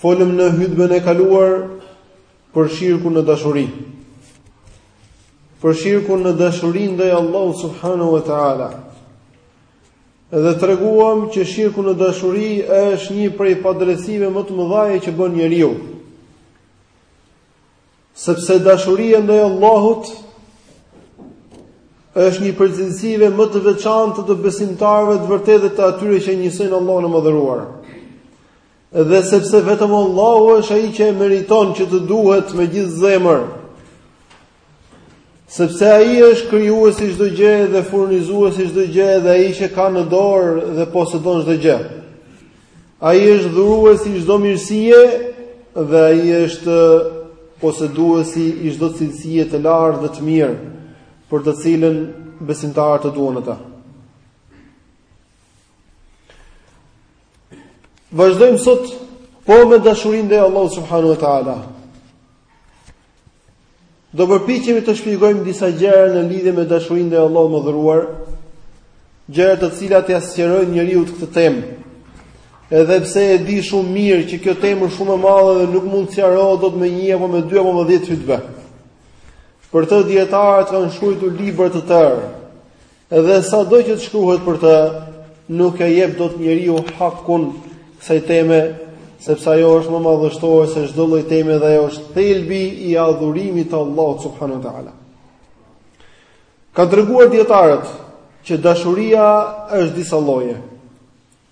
Folëm në hutbën e kaluar për shirkun në dashuri. Për shirkun në dashuri ndaj Allahut subhanahu wa taala. Dhe treguam që shirku në dashuri është një prej padrejësive më të mëdha që bën njeriu. Sepse dashuria ndaj Allahut është një prej cilësive më të veçantë të besimtarëve të vërtetë dhe të atyre që e njësojnë Allahun e madhëruar. Dhe sepse vetëm Allahu është ai që e meriton që të duhet me gjithë zemër. Sepse ai është krijuesi i çdo gjëje dhe furnizuesi i çdo gjëje dhe ai që ka në dorë dhe posedon çdo gjë. Ai është dhuruesi i çdo mirësie dhe ai është poseduesi i çdo cilësie të lartë dhe të mirë, për të cilën besimtarët e duan atë. Vazhdojmë sot po me dashurinë e Allahut subhanahu wa taala. Do përpiqemi të shpjegojmë disa gjëra në lidhje me dashurinë e Allahut të madhëruar, gjëra të cilat ia sqarojnë njeriut këtë temë. Edhe pse e di shumë mirë që kjo temë është shumë e madhe dhe nuk mund të sqarohet dot me një apo me dy apo me 10 hutbe. Për të dijetarët kanë shkruar libra të tërë. Dhe sado që të shkruhet për të, nuk e jep dot njeriu hakun kësaj teme, sepse ajo është më madhështore se çdo lloj teme dhe ajo është thelbi i adhurimit të Allahut subhanahu wa ta'ala. Kanë treguar dijetarët që dashuria është disa lloje.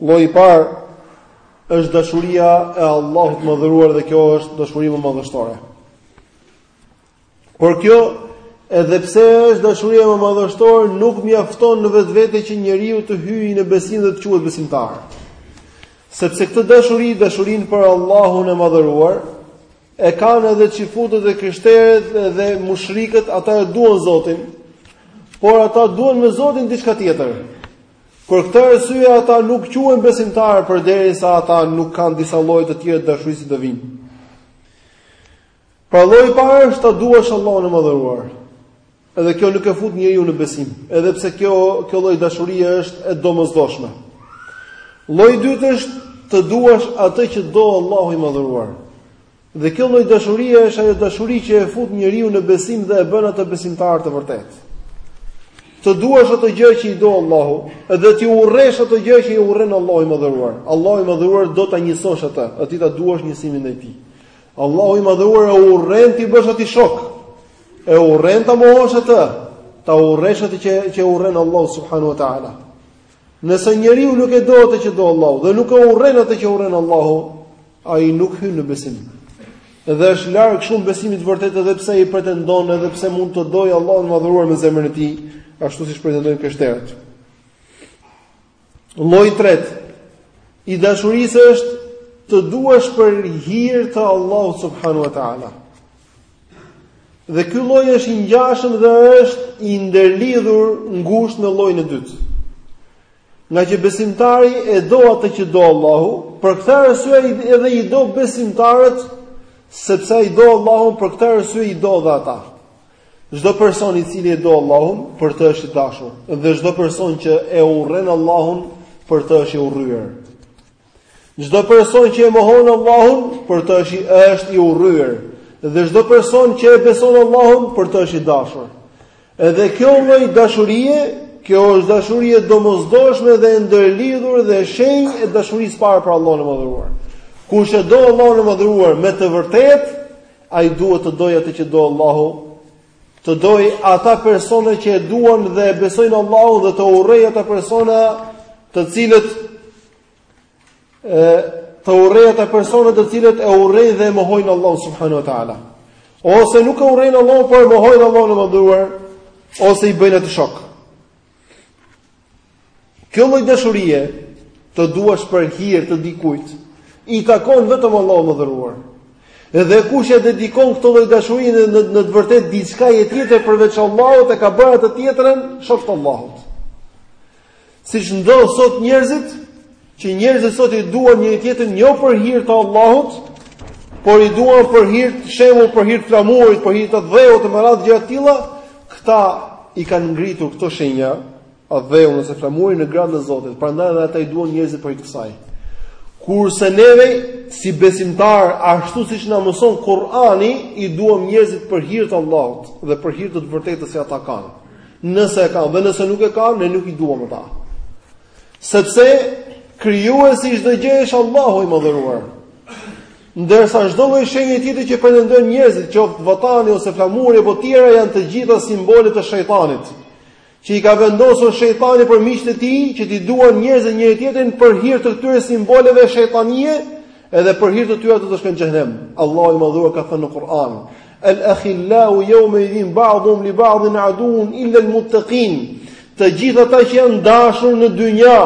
Lloji i parë është dashuria e Allahut të madhëruar dhe kjo është dashuria më madhështore. Por kjo, edhe pse është dashuria më madhështore, nuk mjafton në vetvete që njeriu të hyjë në besim dhe të quhet besimtar. Sepse këtë dashuri, dashurinë për Allahun e madhëruar, e kanë edhe çifutët dhe krishterët dhe mushrikët, ata e duan Zotin, por ata duan me Zotin diçka tjetër. Për këtë arsye ata nuk quhen besimtarë përderisa ata nuk kanë disa lloje të tjera dashurie siç do vijnë. Pra lloji i parë është ta duash Allahun e Madhëruar. Dhe kjo nuk e fut njeriun në besim, edhe pse kjo kjo lloj dashurie është e domosdoshme. Lloji i dytë është të duash atë që do Allahu i Madhëruar. Dhe kjo lloj dashurie është ajo dashuri që e fut njeriun në besim dhe e bën atë besimtar të vërtetë. Të duash ato gjëra që i do Allahu, dhe t'i urresh ato gjëra që i urren Allahu i Madhëruar. Allahu i Madhëruar do ta njësosh atë, e ti ta duash njësimin ndaj tij. Allahu i madhëruar e urren t'i bësh atij shok. E urren ta mohosh atë, ta urresh atë që e urren Allahu subhanahu wa taala. Nëse njeriu nuk e do atë që do Allahu dhe nuk e urren atë që urren Allahu, ai nuk hyn në besim. Dhe është larg shumë besimit vërtet edhe pse e pretendon edhe pse mund të dojë Allahun e madhëruar me zemrën e tij, ashtu siç pretendojnë krishterët. Lloji i tretë i dashurisë është të duash për hir të Allahut subhanahu wa taala. Dhe ky lloj është i ngjashëm dhe është i ndërlidhur ngushtë me llojin e dytë. Ngaqë besimtari e do atë që do Allahu, për këtë arsye edhe i do besimtarët sepse i do Allahu për këtë arsye i do dhe ata. Çdo person i cili e do Allahun, për të është i dashur, dhe çdo person që e urren Allahun, për të është i urryer. Çdo person që e mohon Allahun, për të është i është i urryer, dhe çdo person që e beson Allahun, për të është i dashur. Edhe kjo lloj dashurie, kjo është dashuri e domosdoshme dhe e ndërlidhur dhe shenjë e dashurisë para për Allahun e Madhëruar. Kush e do Allahun e Madhëruar me të vërtetë, Ai duhet të dojë atë që do Allahu, të dojë ata persona që e duan dhe e besojnë Allahun dhe të urrejë ata persona të cilët e të urrejë ata persona të cilët e urrejnë dhe e mohojnë Allahun subhanahu wa taala. Ose nuk e urrejnë Allahun, por e mohojnë Allahun e madhëruar, ose i bëjnë atij shok. Kjo lloj dashurie të duash për hir të dikujt i takon vetëm Allahut të madhëruar. Dhe kush e dedikon këtë lloj dashurie në në, në të vërtetë diçkaje tjetër përveç Allahut e ka bërë atë tjetrën shok të Allahut. Siç ndodh sot njerëzit Që njerëzit sot i duan njëri-tjetrin jo për hir të Allahut, por i duan për hir të shembull për hir të flamurit, për hir të atdheut e me radhë gjëra të tilla, këta i kanë ngritur këto shenja, atdheu ose flamuri në gradën e Zotit, prandaj edhe ata i duan njerëzit për hir të kësaj. Kurse neve si besimtarë, ashtu siç na mëson Kur'ani, i duam njerëzit për hir të Allahut dhe për hir të të vërtetës që ata kanë. Nëse e kanë dhe nëse nuk e kanë, ne nuk i duam ata. Sepse krijuesi i çdo gjëje është Allahu i Madhëruar. Ndërsa çdo lloj shenje tjetër që pretendojnë njerëzit, qoftë vatani ose flamuri apo tjera janë të gjitha simbole të shejtanit, që i ka vendosur shejtani për miqtë e tij që t'i duan njerëzit njëri-tjetrin për hir të këtyre simboleve shejtanie, Edhe për hir të tyre do të shkojnë në xhenem. Allahu i Madhuar ka thënë në Kur'an: "El akhillau yawma idhin ba'dhum li ba'dhin adun illa al-muttaqin." Të gjithë ata që janë dashur në dynja,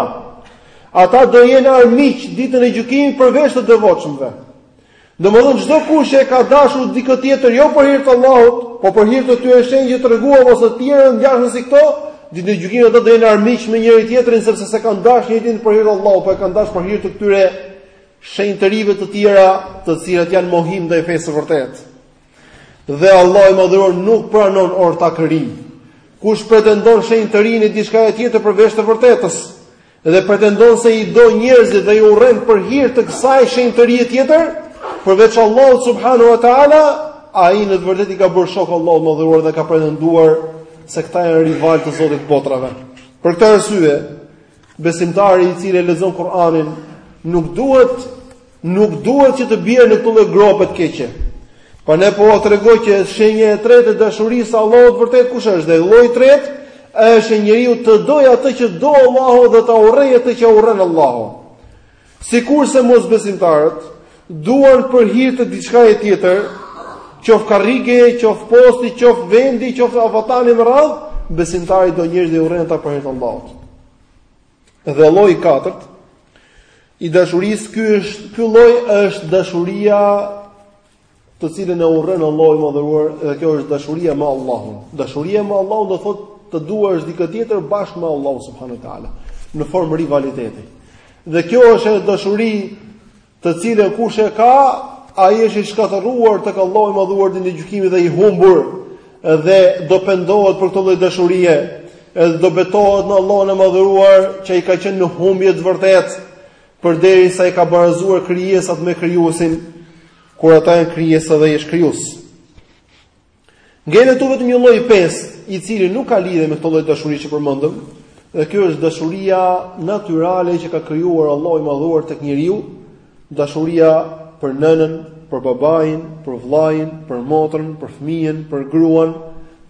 ata do jenë armiq ditën e gjykimit përveç të devotshmëve. Domethënë çdo kush që e ka dashur dikë tjetër jo për hir të Allahut, po për hir të këtyre shenjave që treguam ose të tjerë ngjashëm si këto, ditën e gjykimit ata do jenë armiq me njëri tjetrin sepse s'e kanë dashur njëri tjetrin për hir të Allahut, po e kanë dashur për hir të këtyre shenjtërive të tjera, të cilat janë mohim ndaj fesë së vërtetë. Dhe Allahu i Madhëruar nuk pranon ortakëri. Kush pretendon shenjtërinë e diçkaje tjetër përveç të vërtetës dhe pretendon se i do njerëzit dhe i urren për hir të kësaj shenjtërie tjetër, përveç Allahut subhanahu wa taala, ai në të vërtetë i ka bërë shok Allahut të Madhëruar dhe ka pretenduar se këta janë rival të Zotit të botrave. Për këtë arsye, Besimtari i cili e lexon Kur'anin nuk duhet nuk duhet që të bjerë në këtë lloj grope të keqe. Po ne po tregoj që shenja e tretë e dashurisë së Allahut të vërtetë kush është? Dhe lloji i tretë është njeriu të dojë atë që do Allahu dhe ta urrejë atë që urren Allahu. Sikurse mosbesimtarët duan për hir të diçkaje tjetër, qoftë karrigeje, qoftë posti, qoftë vendi, qoftë vatani me radhë, besimtari do njerëz dhe urren ata për hir të Allahut. Dhe lloji i katërt i dashurisë, ky është ky lloj është dashuria të cilën e urren Allahu i madhëruar dhe kjo është dashuria me Allahun. Dashuria me Allahun do thotë të duash dikë tjetër bashkë me Allahun subhanuhu teala në formë rivaliteti. Dhe kjo është ajo dashuri të cilën kush e ka, ai është i shkatërruar tek Allahu i madhëruar ditën e gjykimit dhe i humbur dhe do pendohet për këtë lloj dashurie, edhe do betohet në Allahun e madhëruar që ai ka qenë në humbje të vërtetë përderisa i ka barazuar krijesat me krijuesin, kur ata janë krijesa dhe ai është krijues. Ngelet këtu vetëm një lloj pesë, i cili nuk ka lidhje me këtë lloj dashurie që përmendëm, dhe kjo është dashuria natyrale që ka krijuar Allahu i Madhuar tek njeriu, dashuria për nënën, për babain, për vëllain, për motrën, për fëmijën, për gruan,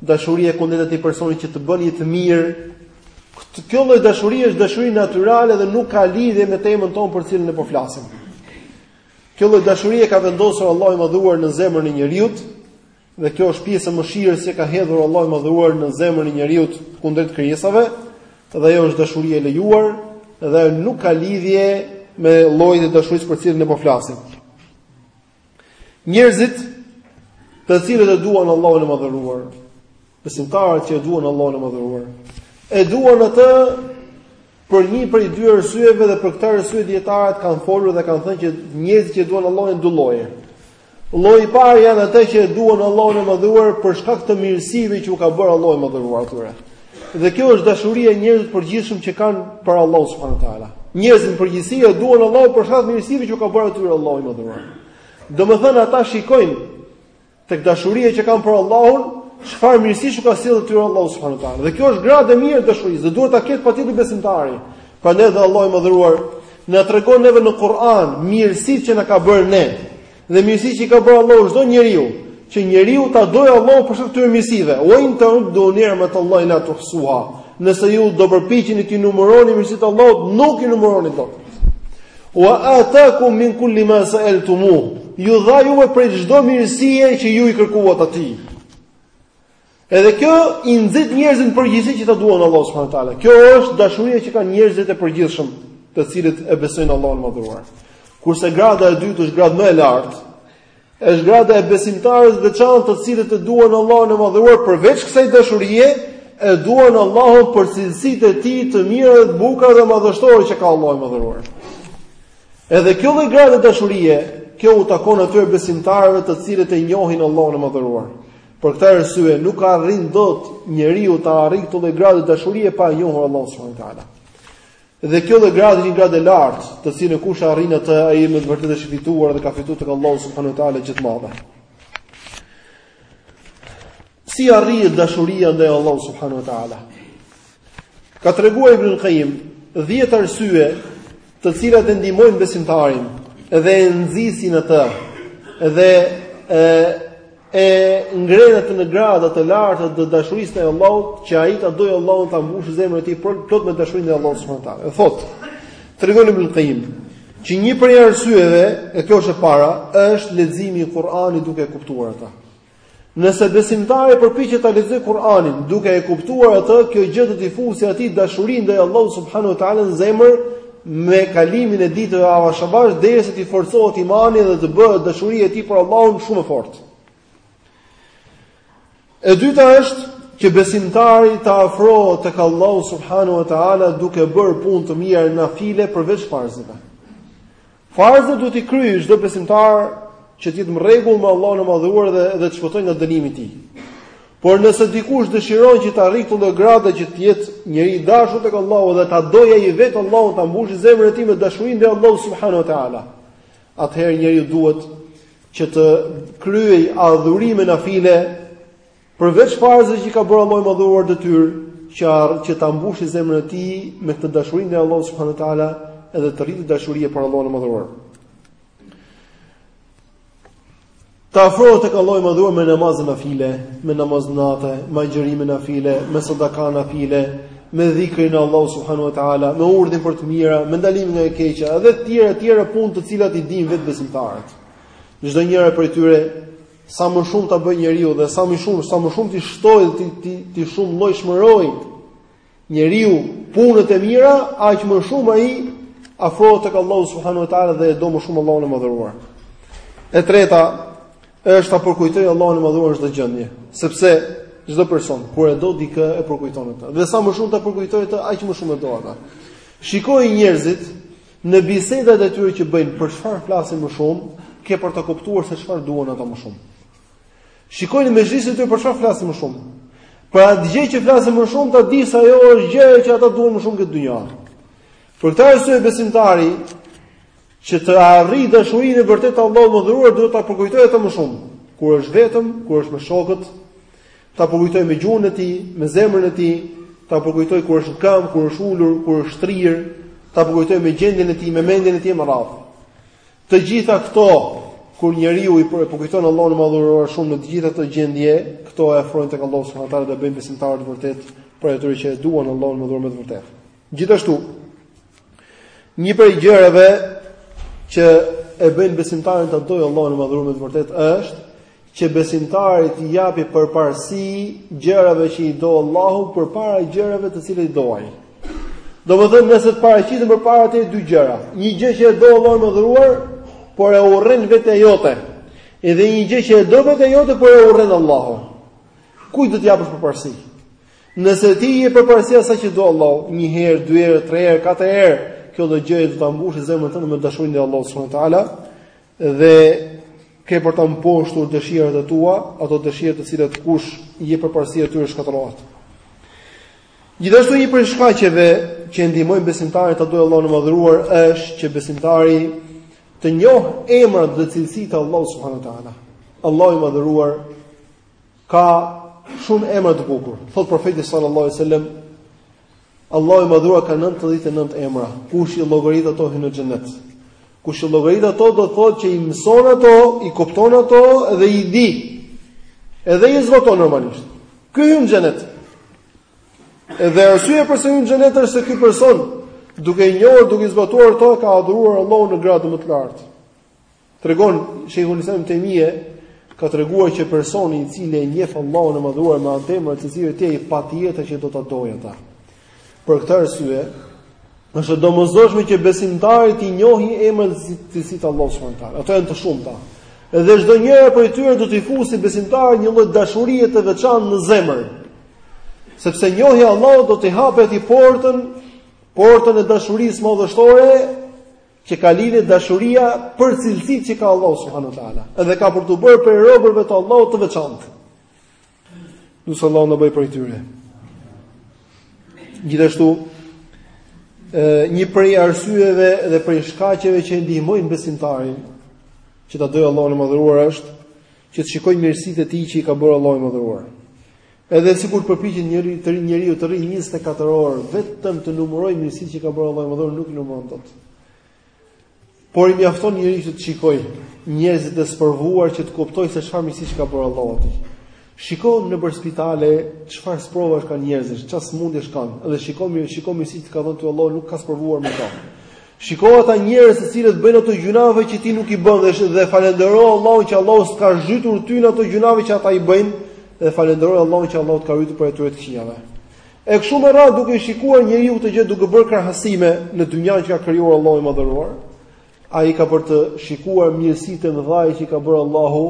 dashuria kundrejt atij personi që të bën një të mirë, Këtë kjo lloj dashuri është dashuri natyrale dhe nuk ka lidhje me temën tonë për cilën ne po flasim. Kjo lloj dashuri e ka vendosur Allahu i Madhuar në zemrën e njeriut dhe kjo është pjesë e mëshirës që ka hedhur Allahu i Madhuar në zemrën e njeriut kundrejt krijesave dhe ajo është dashuri e lejuar dhe nuk ka lidhje me llojin e dashurisë për cilën ne po flasim. Njerëzit të cilët e duan Allahun e Madhëruar, besimtarët që e duan Allahun e Madhëruar, e duan atë për një prej dy arsyeve dhe për këtë arsye dietarët kanë folur dhe kanë thënë që njerëzit që e duan Allahun janë dy lloje. Lloji i parë janë ata që e duan Allahun e Madhëruar për shkak të mirësive që u ka bërë Allahu i Madhëruar atyre. Dhe kjo është dashuria e njerëzve të përgjithshëm që kanë për Allahun subhanuhu teala. Njerëzit në përgjithësi e duan Allahun për shkak të mirësive që u ka bërë atyre Allahu i madhëruar. Domethënë ata shikojnë tek dashuria që kanë për Allahun, çfarë mirësish u ka sjellë atyre Allahu subhanuhu teala. Dhe kjo është gradë e mirë dashurisë, dhe duhet ta ketë patjetër besimtari. Prandaj dhe Allahu i madhëruar na tregon neve në Kur'an mirësitë që na ka bërë ne. Dhe mirësi që i ka bërë Allahu çdo njeriu, që njeriu ta dojë Allahu për shkak të këtyre mirësive. Wa in ta'uddu ni'matallahi la tuhsuha. Nëse ju do përpiqeni të numëroni mirësitë e Allahut, nuk i numëroni dot. Wa ataakum min kulli ma sa'altumu. Ju dha juve prej çdo mirësie që ju i kërkuat atij. Edhe kjo i nxit njerëzit në përgjithësi që ta duan Allahu subhanahu wa taala. Kjo është dashuria që kanë njerëzit e përgjithshëm, të cilët e besojnë Allahun e madhëruar. Kurse grada e dytë është gradë më e lartë, është grada e besimtarëve të veçantë, të cilët e duan Allahun e madhëruar përveç kësaj dashurie, e duan Allahun për cilësitë e tij të mira dhe të bukura dhe madhështore që ka Allahu i madhëruar. Edhe kjo lloj grade dashurie, kjo u takon atyre besimtarëve të cilët e njohin Allahun e madhëruar. Për këtë arsye nuk arrin dot njeriu të arrijë këtë lloj grade dashurie pa e njohur Allahun subhanuhu teala. Dhe kjo lloj gradë është një gradë e lartë, të cilën kush arrin atë ai me të vërtetë është i fituar dhe ka fituar tek Allahu subhanuhu teala gjë të madhe. Si arrihet dashuria ndaj Allahut subhanuhu teala? Ka treguar Ibn Qayyim 10 arsye të cilat e ndihmojnë besimtarin dhe e nxisin atë dhe e e ngrenë atë në grada të larta të dashurisë ndaj Allahut, që ai ta dojë Allahun ta mbushë zemrën e tij plot me dashurinë e Allahut subhanahu wa taala. Thotë, tregon Ibn Qayyim, që një prej arsyeve, e kjo është e para, është leximi i Kur'anit duke e kuptuar atë. Nëse besimtari përpiqet ta lexojë Kur'anin duke e kuptuar atë, kjo gjë do t'i fusë atij dashurinë ndaj Allahut subhanuhu teala në zemër me kalimin e ditëve avash avash derisa t'i forcohet imani dhe të bëhet dashuria e tij për Allahun shumë e fortë. E dyta është që besimtari të afrohet tek Allahu subhanahu wa taala duke bërë punë të mira nafile përveç farzëve. Farzët duhet t'i kryejë çdo besimtar që të jetë në rregull me Allahun e Madhëruar dhe të shpëtojë nga dënimi i tij. Por nëse dikush dëshiron që të arrijë këtë lloj grade që të jetë njeri i dashur tek Allahu dhe ta dojë ai vetë Allahun ta mbushë zemrën e tij me dashurinë e Allahut subhanahu wa taala, atëherë njeriu duhet që të kryejë adhurime nafile Përveç farzeve që i ka bërë Allahu i Madhëruar detyrë, që që ta mbushë zemrën e tij me këtë dashuri ndaj Allahut subhanahu wa taala, edhe të rritë dashuria për Allahun e Madhëruar. Të afrohet të tek Allahu i madhëruar me namaz nafile, me namaz nate, me agjërim nafile, me sadaka nafile, me dhikrin e Allahut subhanahu wa taala, me urdhërim për të mira, me ndalim nga e keqa, edhe tjera, tjera punë të cilat i dinë vetë besimtarët. Çdo njëra prej tyre Sa më shumë ta bëjë njeriu dhe sa më shumë, sa më shumë t'i shtojë t'i t'i t'i shumëllojshmërojë njeriu punët e mira, aq më shumë ai afrohet tek Allahu subhanahu wa taala dhe e do më shumë Allahun e madhëruar. E treta është ta përkujtojë Allahun e madhëruar në çdo gjendje, sepse çdo person kur e do dikë e përkujton atë. Dhe sa më shumë ta përkujtojë atë, aq më shumë e do atë. Shikoji njerëzit Në bisedat e tyre që bëjnë, për çfarë flasin më shumë, ke për ta kuptuar se çfarë duan ata më shumë. Shikoji në mexhliset e tyre për çfarë flasin më shumë. Për atë gjë që flasin më shumë, ta dish se ajo është gjëja që ata duan më shumë në këtë dynja. Për këtë arsye besimtari që të arrijë dashurinë e vërtetë të Allahut të madhëruar duhet ta përkujtojë atë më shumë. Kur është vetëm, kur është me shokët, ta përkujtojë me gjuhën e tij, me zemrën e tij, ta përkujtojë kur është në këmbë, kur është ulur, kur është shtrirë, ta përkujtojë me gjendjen e tij, me mendjen e tij me radhë. Të gjitha këto kur njeriu e përkujton Allahun e madhëruar shumë në të gjitha këto gjendje, këto e afrojnë tek Allahu subhanahu wa taala dhe e bëjnë besimtar të vërtetë prej atyre që e duan Allahun e madhëruar me të vërtetë. Gjithashtu, një prej gjërave që e bëjnë besimtarin ta dojë Allahun e madhëruar me të vërtetë është, që besimtari t'i japë përparësi gjërave që i do Allahu përpara gjërave të cilat i do ai. Domethënë nëse të paraqiten përpara teje dy gjëra. Një gjë që e do Allahu i madhëruar, por e urren vetja jote. Edhe një gjë që e do vetja jote, por e urren Allahu. Kujt do t'i japësh përparësi? Nëse ti i jep përparësi asaj që do Allahu, një herë, dy herë, tre herë, katër herë, kjo lloj gjëje do ta mbushë zemrën tënde me dashurinë e Allahut subhanahu wa taala dhe ke për t'i mposhtur dëshirat e tua, ato dëshira të cilat kush i jep përparësi atyre shkatërrohet. Gjithashtu një prej shkaqeve që ndihmojnë besimtarin ta dojë Allahun e madhëruar është që besimtari të njohë emrat dhe cilësitë e Allahut subhanahu wa taala. Allahu i madhëruar Ka shumë emra të bukur. Thot profeti sallallahu alaihi wasallam, Allahu i madhëruar ka 99 emra. Kush i llogarit ato hyn në xhenet. Kush i llogarit ato do të thotë që i mëson ato, i kupton ato dhe i di. Edhe i zbaton normalisht. Ky hyn në xhenet. Edhe arsyeja pse hyn në xhenet është se ky person duke i njohur, duke i zbatuar ato, ka adhuruar Allahun në gradë më të lartë. Tregon Sheikhul Islam Ibn Taymije ka treguar që personi i cili e njeh Allahun e Madhëruar me anë të emrave e cilësive të tij patjetër që do ta dojë atë. Për këtë arsye, është domosdoshme që besimtari t'i njohi emrat e cilësitë e Allahut subhanahu taala. Ato janë të shumta. Edhe çdo njëra prej tyre do t'i fusë besimtarit një lloj dashurie të veçantë në zemër. Sepse njohja e Allahut do t'i hapë atij portën, portën e dashurisë madhështore që ka lidhje dashuria për cilësitë që ka Allahu subhanahu wa taala, edhe ka për t'u bërë prej robërve të Allahut të veçantë. Lus Allahun na bëjë prej tyre. Gjithashtu një prej arsyeve dhe prej shkaqeve që ndihmojnë besimtarin që ta dojë Allahun e Madhëruar është që të shikojë mirësitë e tij që i ka bërë Allahu i Madhëruar. Edhe sikur të përpiqet njeriu të rri 24 orë vetëm të numërojë mirësitë që ka bërë Allahu i madhëruar nuk i numëron dot. Por i mjafton njeriu që të shikoj njerëzit e sprovuar që të kuptoj se çfarë mirësish i ka bërë Allahu atij. Shiko nëpër spitale çfarë sprovash kanë njerëzit, çfarë smundjesh kanë, edhe shiko mirë, shiko mirësitë që të ka dhënë ty Allahu nuk të ka sprovuar me ta. Shiko ata njerëz të cilët bëjnë ato gjynahe që ti nuk i bën dhe, dhe falëndero Allahun që Allahu s'ka zhytur ty në ato gjynahe që ata i bëjnë dhe falëndero Allahun që Allahu të ka ruajtur prej atyre të këqijave. E kështu me radhë duke shikuar njeriu këtë gjë duke bërë krahasime në dynjan që ka krijuar Allahu i madhëruar, ai ka për të shikuar mirësitë e mëdha që ka bërë Allahu,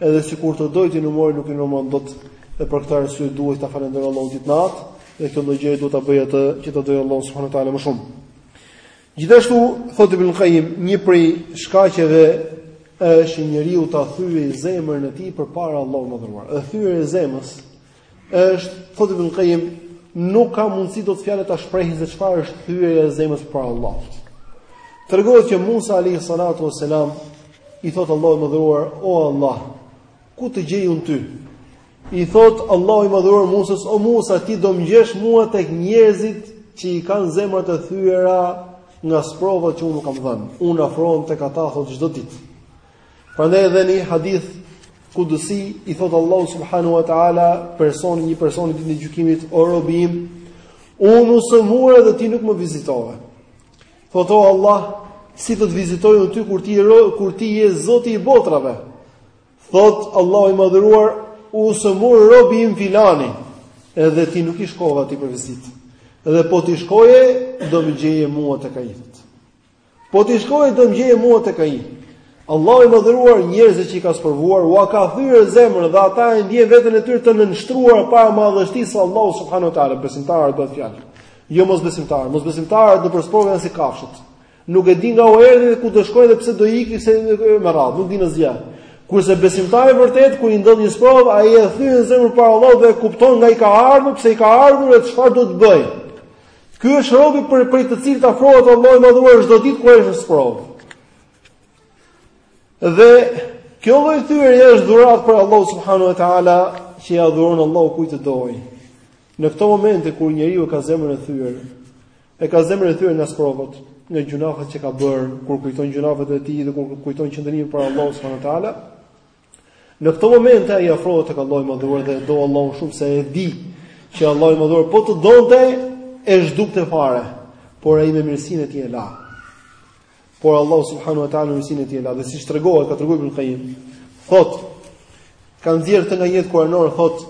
edhe sikur të dojë t'i numërojë nuk i numëron dot. Dhe për këtë arsye duhet ta falënderojë Allahun ditë natë, dhe këtë lloj gjëje duhet ta bëjë atë që të dojë Allahu subhanuhu teala më shumë. Gjithashtu thotë Ibn Qayyim, një prej shkaqeve është njeriu ta thyej zemrën e tij përpara Allahut madhëruar. E thyerja e zemrës është thotë Ibn Qayyim, nuk ka mundësi dot fjalët ta shprehin se çfarë është thyerja e zemrës përpara Allahut. Tregohet që Musa alayhi salatu wasalam i thotë Allahut madhëruar, o Allah, ku të gjej unë ty? I thotë Allahu i Madhëruar Musës, "O Musa, ti do më gjesh mua tek njerëzit që i kanë zemrat e thyera nga sprovat që unë u kam dhënë. Unë afrohem tek ata thot çdo ditë." Prandaj edhe në një hadith kudësi i thotë Allahu subhanahu wa taala personi një personi ditën e gjykimit, "O robi im, unë u sëmura dhe ti nuk më vizitove." Thotë o Allah, "Si do të vizitoj unë ty kur ti kur ti je Zoti i botrave?" Thotë Allahu i madhëruar, u sëmur robi im filani, edhe ti nuk i shkove atij për vizitë. Edhe po t'i shkoje, do më gjeje mua tek ai. Po t'i shkoje, do më gjeje mua tek ai. Allahu i madhëruar njerëzit që i ka sprovuar, ua ka thyer zemrën dhe ata e ndjen veten e tyre të nënshtruar para madhështisë së Allahut subhanuhu teala, besimtarët bëhet fjalë. Jo mosbesimtarët, mosbesimtarët në sprovë janë si kafshët. Nuk e di nga u erdhi dhe ku do shkojë dhe pse do ikë e me radhë, nuk dinë asgjë. Kurse besimtari vërtet kur i ndodh një sprovë, ai e thyen zemrën para Allahut dhe e kupton nga i ka ardhur, pse i ka ardhur dhe çfarë do të bëjë. Ky është robi për për të cilit i afrohet Allahu i madhëruar çdo ditë kur është në sprovë. Dhe kjo lloj thyerje është dhuratë prej Allahut subhanahu wa taala që ia dhuron Allahu kujt të dojë. Në këto momente kur njeriu ka zemrën e thyer, E ka zemrën e thyer nga sprovat, nga gjynafet që ka bërë, kur kujton gjynafet e tij dhe kur kujton qëndrimin para Allahut subhanahu wa taala. Në këto momente ai afrohet tek Allahu i Madhëruar dhe e do Allahun shumë se e di që Allahu i Madhëruar po të donte e zhdukte fare, por ai me mirësinë e tij e la. Por Allahu subhanahu wa taala me mirësinë e tij e la dhe siç tregohet ka treguar Ibn Qayyim, thotë ka nxjerrë nga ajetet kuranore thotë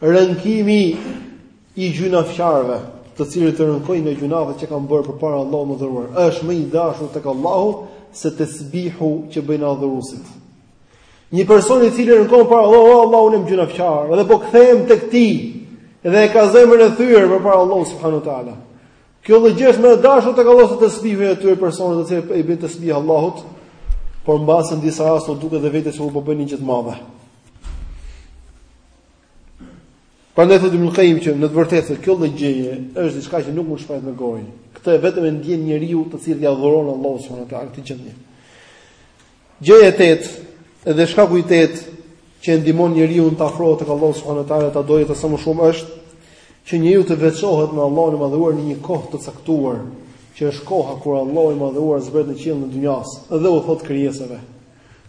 rënkimi i gjynafqarëve, të cilët rënkojnë nga gjynafet që kanë bërë përpara Allahut madhëruar, është më i dashur tek Allahu se tesbihu që bëjnë adhuruesit. Një person i cili rënkon para Allahut, oh, Allahu unë jam gjynafqar, dhe po kthehem tek ti dhe e ka zemrën e thyer përpara Allahut subhanuhu teala. Kjo lloj gjëje është më e dashur tek Allahu se tesbihu i atyre personave të cilët i bëjnë tesbih Allahut, por mbase në disa raste u duket dhe vetja se po bëjnë një gjë të madhe. Prandaj thotë Ibn Qayyim që në të vërtetë se kjo lloj gjëje është diçka që nuk mund të shprehet me gojë. Këtë vetëm e ndjen njeriu të cilit ia dhuron Allahu subhanahu wa taala këtë gjendje. Gjëja e tetë, dhe shkaku i tetë që e ndihmon njeriun të afrohet tek Allahu subhanahu wa taala ta dojë atë sa më shumë është që njeriu të veçohet me Allahun e Madhëruar në një kohë të caktuar, që është koha kur Allahu i Madhëruar zbret në qiellin e dynjasë dhe u thotë krijesave: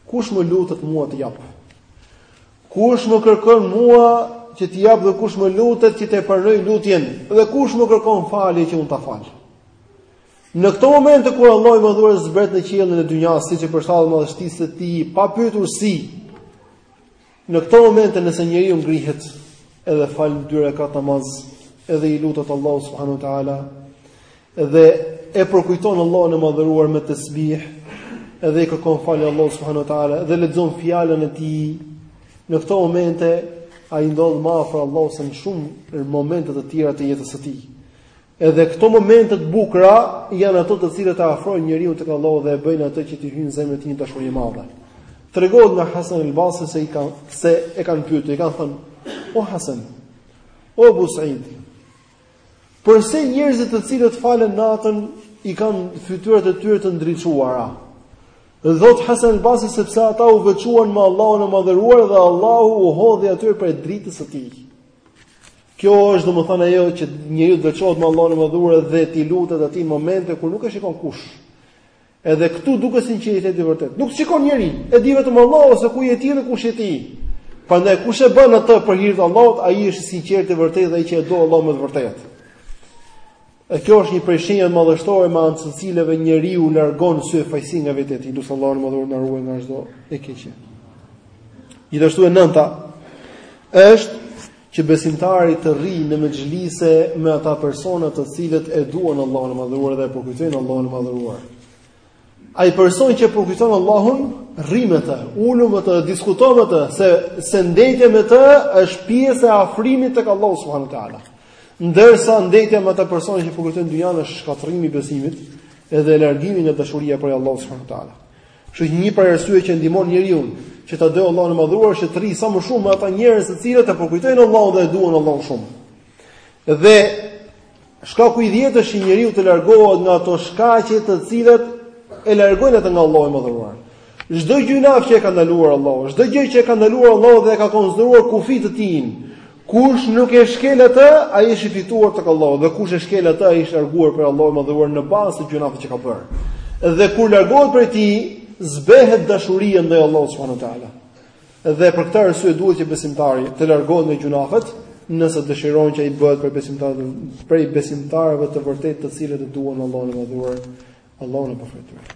Kush më lutet mua t'i jap? Kush më kërkon mua që t'i jap dhe kush më lutet që t'ia pranoj lutjen dhe kush më kërkon falje që unë ta fal? Në këto momente kur Allahu i Madhëruar zbret në qiellin e dynjasë siç i përshtatet madhështisë së tij, pa pyetur si. Në këto momente nëse njeriu ngrihet edhe fal dy rekat namaz, edhe i lutet Allahut subhanahu wa taala, edhe e përkujton Allahun e Madhëruar me tesbih, edhe i kërkon falje Allahut subhanahu wa taala, edhe lexon fjalën e tij. Në këto momente ai ndodhet më afër Allahut se në shumë momente të tjera të jetës së tij. Edhe këto momente të bukura janë ato të cilët e afrojnë njeriun tek Allahu dhe e bëjnë atë që t'i hyjë në zemrën e tij dashuri e madhe. Tregohet nga Hasan al-Basri se i kanë se e kanë pyetur, i kanë thënë: "O Hasan, o Abu Sa'id, përse njerëzit të cilët falen natën i kanë fytyrat e tyre të ndriçuara?" Thotë Hasan al-Basri sepse ata u veçuan me Allahun e Madhëruar dhe Allahu u hodhi atyre prej dritës së tij. Kjo është domethënë ajo që njeriu veçohet me Allahun e Madhëruar dhe t'i lutet atij në momente kur nuk e shikon kush. Edhe këtu duket sinqeriteti i vërtetë. Nuk të shikon njeri, e di vetëm Allahu se ku je ti dhe kush je ti. Prandaj kush e bën atë për hir të Allahut, ai është i sinqertë i vërtetë dhe ai që e do Allahun me të vërtetë. E kjo është një prej shenjave madhështore me anë të cilëve njeriu largon syefaqësinë nga vetja e tij, lus Allahun e Madhëruar na ruaj nga çdo e keqe. Gjithashtu e nënta është që besimtari të rrijë në mexhlise me ata persona të cilët e duan Allahun e Madhëruar dhe e përkujtojnë Allahun e Madhëruar. Ai person që përkujton Allahun, rri me të, ulu me të, diskuto me të, se se ndejtja me të është pjesë e afrimit tek Allahu subhanahu wa taala. Ndërsa ndejtja me ata persona që përkujtojnë dynjanë është shkatërrimi i besimit, edhe largimi nga dashuria për Allahun subhanahu wa taala. Kështu që një prej arsyeve që e ndihmon njeriun që ta dojë Allahun e madhëruar është të rrijë sa më shumë me ata njerëz të cilët e përkujtojnë Allahun dhe e duan Allahun shumë. Dhe shkaku i dhjetë është që njeriu të largohet nga ato shkaqe të cilat e largojnë atë nga Allahu i madhëruar. Çdo gjynaf që e ka ndaluar Allahu, çdo gjë që e ka ndaluar Allahu dhe e ka konsideruar kufi të tij. Kush nuk e shkel atë, ai është i fituar tek Allahu dhe kush e shkel atë, ai është larguar prej Allahut të madhëruar në bazë të gjynafit që ka bërë. Dhe kur largohet prej tij, zbehet dashuria ndaj Allahut subhanehu teala. Dhe për këtë arsye duhet që besimtari të largohet nga gjynahet, nëse dëshiron që ai të bëhet prej besimtarë, prej besimtarëve të vërtetë të cilët e duan Allahun e Madhëruar, Allahun e Pafajtur.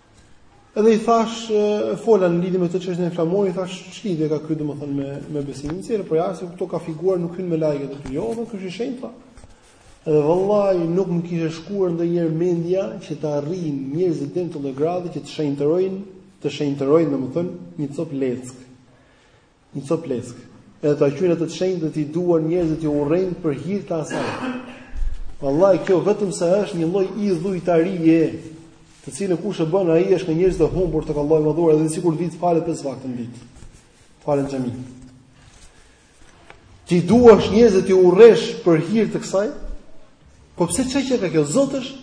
Edhe i thash fola në lidhje me këtë çështjen e flamurit, i thash ç'lidhje ka ky domethënë me me besimin e tyre, por jashtë se kjo ka figura nuk hyn me melaiket aty. Jo, tha, kjo është e shenjtë. Edhe vallahi nuk më kishte shkuar ndonjëherë mendja që të arrijnë njerëzit deri në këtë gradë që të shenjtërojnë, të shenjtërojnë domethënë një cop leck. Një copë leckë. Edhe ta quajnë atë të shenjtë dhe t'i duan njerëzit, t'i urrejnë për hir të asaj. Wallahi kjo vetëm se është një lloj idhujtarie, të cilën kush e bën ai është nga njerëzit e humbur tek Allahu i Madhëruar edhe sikur t'i falë pesë vakte në ditë. Falet në xhami. T'i duash njerëzit, t'i urresh për hir të kësaj, Po pse çe që ka kjo, Zot është?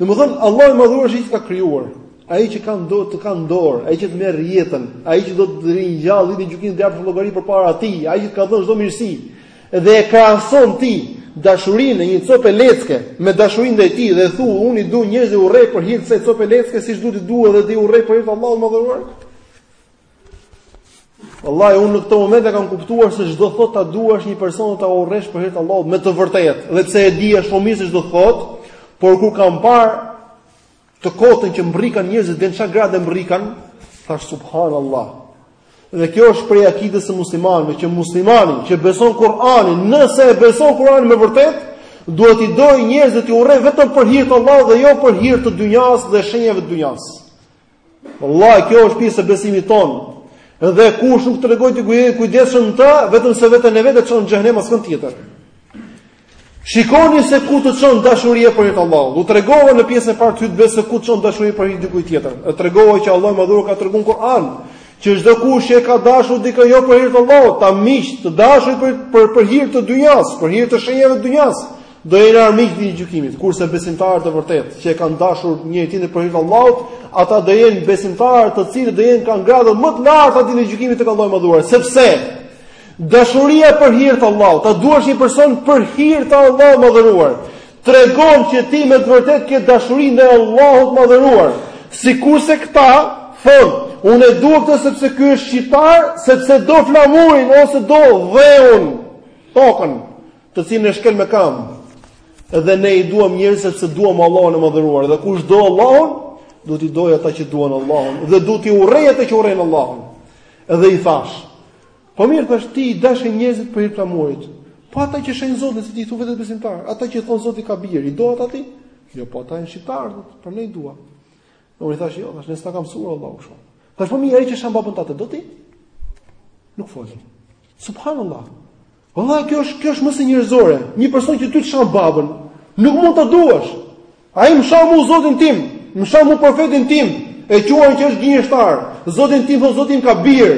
Domethënë Allahu i madhëruar është ai që të ka krijuar. Ai që ka ndor, të ka ndor, ai që të merr jetën, ai që do të ringjallë ditën e gjykimit të japësh llogari përpara tij, ai që të ka dhënë çdo mirësi. Dhe e krahason ti dashurinë e një cope lecke me dashurinë ndaj tij dhe thu unë i du njerëzit e i urrej për hir të kësaj cope lecke siç duhet t'i dua dhe t'i urrej për hir të Allahut të madhëruar. Wallahi unë në këtë moment e kam kuptuar se ç'do thot ta duash një person ta urresh për hir të Allahut me të vërtetë. Dhe pse e dija shumë mirë se ç'do thot, por kur kam parë të kotën që mbrikan njerëzit deri n'ça grade mbrikan, thash subhanallah. Dhe kjo është prej akidës së muslimanëve, që muslimani që beson Kur'anin, nëse e beson Kur'anin me vërtet, duhet t'i dojë njerëzit, t'i urrejë vetëm për hir të Allahut dhe jo për hir të dynjas dhe shenjave të dynjas. Wallahi kjo është pjesë e besimit tonë. Dhe kush nuk tregohet i kujdesshëm në të, vetëm se veten e vet çon në xhehenem askënd tjetër. Shikoni se ku të çon dashuria për hir të Allahut. U tregova në pjesën e parë të hytbes ku çon dashuria për hir të dikujt tjetër. E tregova që Allahu i madhëruar ka treguar në Kur'an, që çdo kush që ka dashur dikë jo për hir të Allahut, ata miq, të dashur për për për hir të dynjas, për hir të shenjave të dynjas, do jenë armiq ditën e gjykimit, kurse besimtarët e vërtetë që e kanë dashur njëri tjetrin për hir të Allahut, ata do jenë besimtarë të cilët do jenë kanë gradën më të lartë ditën e gjykimit tek Allahu i madhëruar, sepse dashuria për hir të Allahut, ta duash një person për hir të Allahut të madhëruar, tregon që ti me të vërtetë ke dashuri ndaj Allahut të madhëruar. Sikurse këta thon, unë e dua këtë sepse ky është shqiptar, sepse do flamurin ose do dheun tokën. të cilën e shkel me kam. Dhe ne i duam njerëzit sepse duam Allahun e madhëruar dhe kush do Allahun, duhet t'i dojë ata që duan Allahun dhe duhet t'i urrejë ata që urrejnë Allahun. Dhe i thash: Po mirë, thash, ti i dashke njerëzit për hir të flamurit. Po ata që shajnë Zotin, si ti thua vetë besimtar, ata që thon Zoti ka bir, i do ata ti? Jo, po ata janë shqiptarë, prandaj i dua. Unë i thashë, jo, thash, ne s'na ka mësuar Allahu kështu. Thash, po mirë, ai që shan babën tat, e do ti? Nuk foli. Subhanallah. Valla kjo është kjo është më se njerëzore. Një person që ty të shan babën, nuk mund ta duash. Ai më shan mua Zotin tim, më shan mua profetin tim, e quan që është gënjeshtar. Zotin tim, thot Zoti im ka bir.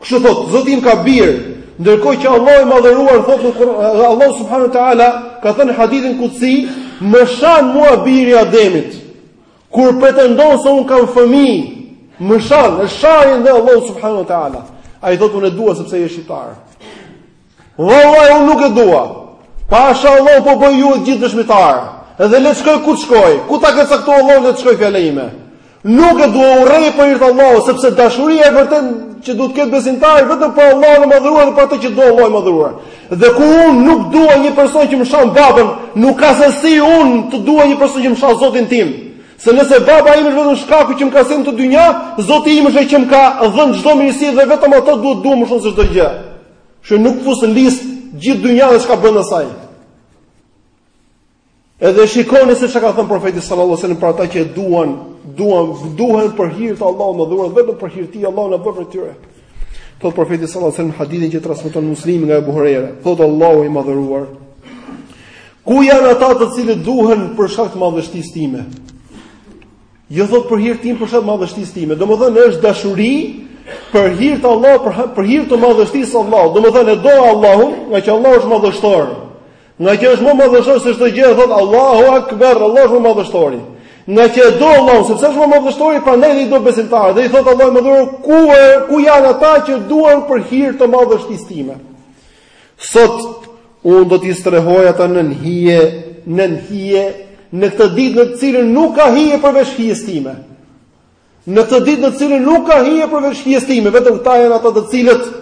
Kështu thot, Zoti im ka bir. Ndërkohë që Allahu i madhëruar thot në Kur'an, Allahu subhanahu wa taala ka thënë në hadithin kudsi, më shan mua biri i Ademit. Kur pretendon se un kam fëmijë, më shan, e shajnë dhe Allahun subhanahu wa taala. Ai thotë unë e dua sepse është shqiptar. Vallai unë nuk e dua. Pasha Allahun po bëj ju të gjithë dëshmitar. Edhe le të shkoj ku të shkoj. Ku ta ketë caktuar Allahu le të shkoj fjala ime. Nuk e dua, e urrej për hir të Allahut sepse dashuria e vërtetë që duhet të ketë besimtari vetëm për Allahun e madhëruar dhe për atë që do Allahu i madhëruar. Dhe kur unë nuk dua një person që më shan babën, nuk ka se si unë të dua një person që më shan Zotin tim. Se nëse baba im është vetëm shkaku që më ka sjellë në këtë dynja, Zoti im është ai që më ka dhënë çdo mirësi dhe vetëm atë duhet ta dua më shumë se çdo gjë. Që nuk fus në listë gjithë dynjanë dhe çka mban ajo. Edhe shikoni se çka ka thënë profeti sallallahu alajhi wasallam për ata që e duan, duan, duhen për hir të Allahut të madhëruar, vetëm për hir të Allahut në mes tyre. Po profeti sallallahu alajhi wasallam hadithin që transmeton Muslimi nga Abu Huraira, thot Allahu i madhëruar. Ku janë ata të cilët duhen për shkak të madhështisë time? Jo thot për hir tim, për shkak të madhështisë time. Domethënë është dashuri për hir të Allahut, për për hir të madhështisë së Allahut. Domethënë e do Allahun, nga që Allahu është madhështor. Nga që është më madhështor se çdo gjë, thotë Allahu Akbar, Allahu është më madhështori. Nga që e do Allahun, sepse është më madhështori, prandaj i do besimtarët. Dhe i thotë Allahu i madhëruar ku janë ata që duan për hir të madhështisë time. Sot unë do t'i strehoj ata nën hije, nën hije, në këtë ditë në të cilën nuk ka hije përveç hijes time. Në këtë ditë në të cilën nuk ka hije përveç hijes time, vetëm këta janë ata të cilët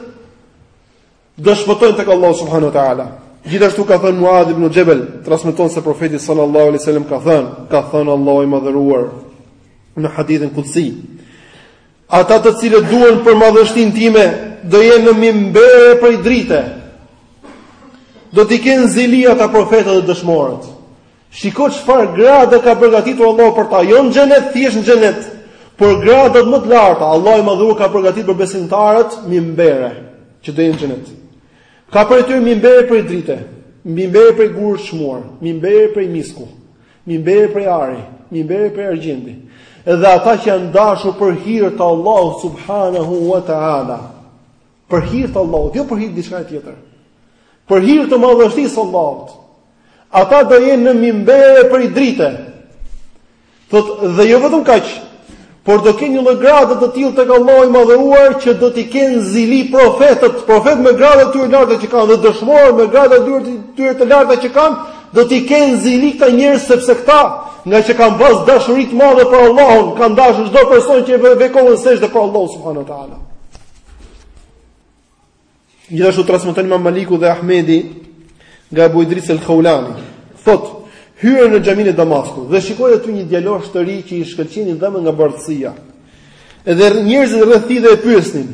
Do shpëtojnë tek Allahu subhanahu wa taala. Gjithashtu ka thënë Muadh ibn Jabal, transmeton se profeti sallallahu alaihi wasallam ka thënë, ka thënë Allahu i madhëruar në hadithin kutsi. Ata të cilët duan për madhështinë time, do jenë në mimbere prej drite. Do t'i kenë zili ata profetët dhe dëshmorët. Shiko çfarë grade ka përgatitur Allahu për ta, jo në xhenet, thjesht në xhenet. Por gradat më të larta, Allahu i madhëruar ka përgatitur për besimtarët mimbere që do jenë në xhenet. Ka prej tyre mimbere prej drite, mimbere prej gurëve të çmuar, mimbere prej misku, mimbere prej ari, mimbere prej argjendi. Edhe ata që janë dashur për hir të Allahut subhanahu wa taala. Për hir të Allahut, jo për hir diçka tjetër. Për hir të madhështisë së Allahut. Ata do jenë në mimbere prej drite. Thot, dhe jo vetëm kaq, por do kenë një lloj grade të tillë tek Allahu i madhëruar që do t'i kenë zili profetët, profetët me gradat e tyre të larta që kanë dhe dëshmorët me gradat e tyre të larta që kanë, do t'i kenë zili këta njerëz sepse këta nga që kanë pas dashuri të madhe për Allahun, kanë dashur çdo person që vë kokën në sexhde për Allahun subhanahu wa taala. Gjithashtu transmeton Imam Maliku dhe Ahmedi nga Abu Idris al-Khawlani. Thot, hyra në xhaminë e Damaskut dhe shikoj aty një djalosh të ri që i shkëlqenin dhëmbët nga bardhësia. Edhe njerëzit rreth tij dhe e pyesnin.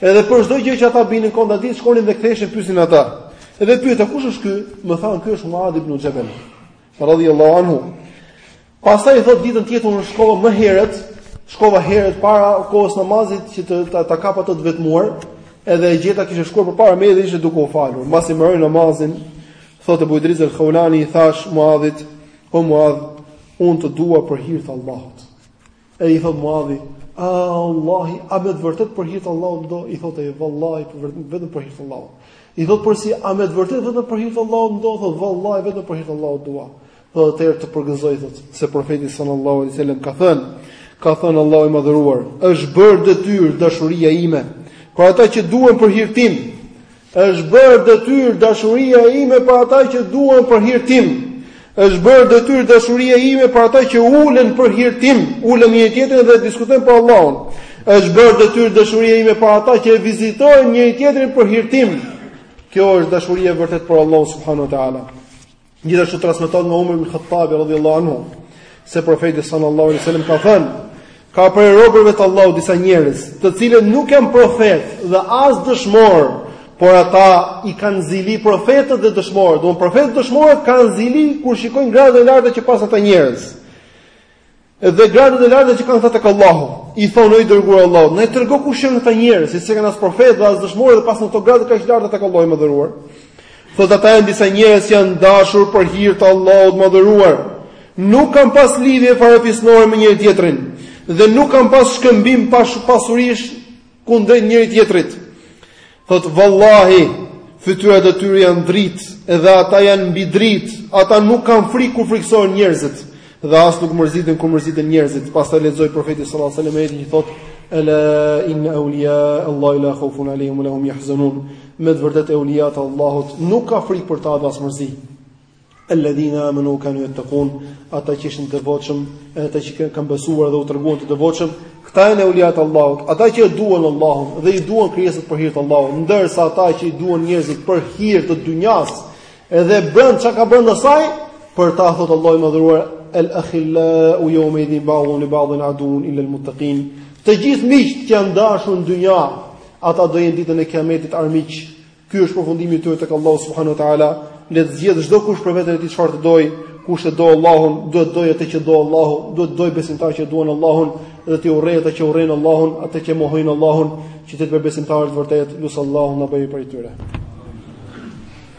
Edhe për çdo gjë që ata binin në kontradiktë, shkonin dhe ktheheshin pyesnin atë. Edhe pyeta, kush është ky? Më thanë, ky është Muadh ibn Jabal. Radiyallahu anhu. Pastaj thotë ditën tjetër unë shkova më herët, shkova herët para kohës namazit që të ta, ta kap atë të vetmuar, edhe e gjeta kishte shkuar përpara meje dhe ishte duke u falur. Mbasi mbaroi namazin, thotë Abu Idris al-Khawlani i thash Muadhit, "O Muadh, unë të dua për hir të Allahut." E i thot Muadhi, "A Allahi, a me të vërtet për hir të Allahut më do?" I thotë, "Vallahi, vetëm për hir të Allahut." I thot përsëri, "A me të vërtet vetëm për hir të Allahut do?" Thot, "Vallahi, vetëm për hir të Allahut dua." Thot, "Atëherë të përgëzoj thot, se profeti sallallahu alaihi wasallam ka thënë, ka thënë Allahu i madhëruar, është bërë detyrë dashuria ime për ata që duhen për hir tim." Është bërë detyrë dashuria ime për ata që duan për hir tim. Është bërë detyrë dashuria ime për ata që ulen për hir tim, ulen njëri-tjetrin dhe diskutojnë për Allahun. Është bërë detyrë dashuria ime për ata që e vizitojnë njëri-tjetrin për hir tim. Kjo është dashuria e vërtetë për Allahun subhanuhu teala. Gjithashtu transmetohet nga Umar ibn Khattabi radhiyallahu anhu se profeti sallallahu alaihi wasallam ka thënë ka prej robërve të Allahut disa njerëz, të cilët nuk janë profet dhe as dëshmor, por ata i kanë zili profetët dhe dëshmorët. Domthon profetët dhe dëshmorët kanë zili kur shikojnë gradën e lartë që paskan ata njerëz. Dhe gradët e larta që kanë ata tek Allahu, i thonë o i dërguar i Allahut, na i trego kush janë këta njerëz, që s'qenkan as profet dhe as dëshmorë dhe paskan këto gradë kaq larta tek Allahu i madhëruar. Thotë ata janë disa njerëz që janë dashur për hir të Allahut të madhëruar. Nuk kanë pas lidhje farefisnore me njëri tjetrin dhe nuk kanë pas shkëmbim pa pasurish kundrejt njëri tjetrit. Thot vallahi, fytyrat e tyre janë dritë, edhe ata janë mbi dritë, ata nuk kanë frikë kur frikësohen njerëzit dhe as nuk mërziten kur mërziten njerëzit. Pastaj lexoi profeti sallallahu alajhi wasallam ajetin që thot ela inna awliya allahi la khawfun alehim wa lahum yahzanun. Me të vërtetë euliat e Allahut nuk ka frikë për ta dhe as mërzi. Alladhina amanu wa kanu yattaqun, ata që ishin të devotshëm, edhe ata që kanë besuar dhe u treguan të devotshëm, këta janë euliat e Allahut, ata që e duan Allahun dhe i duan krijesat për hir të Allahut, ndërsa ata që i duan njerëzit për hir të dynjas, edhe brenda çka ka brenda saj, për ta thot Allahu i madhëruar el akhillau yawma idhin ba'dhun li ba'dhin adun illa al muttaqin. Të gjithë miqtë që janë dashur në dynja, ata do jenë ditën e Kiametit armiq Ky është përfundimi i tyre tek Allahu subhanahu wa taala, le të zgjedhë çdokush për veten e tij çfarë të dojë, kush e do Allahun, duhet të dojë atë që do Allahu, duhet të dojë besimtarët që e duan Allahun dhe t'i urrejë ata që urrejnë Allahun, ata që e mohojnë Allahun, që të jetë me besimtarët e vërtetë, lus Allahun na bëjë prej tyre.